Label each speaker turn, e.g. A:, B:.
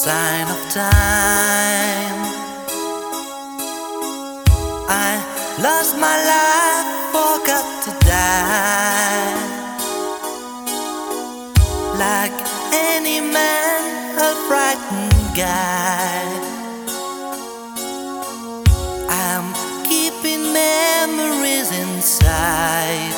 A: sign of time. I lost my life, forgot to die. Like any man, a frightened guy. I'm keeping memories inside.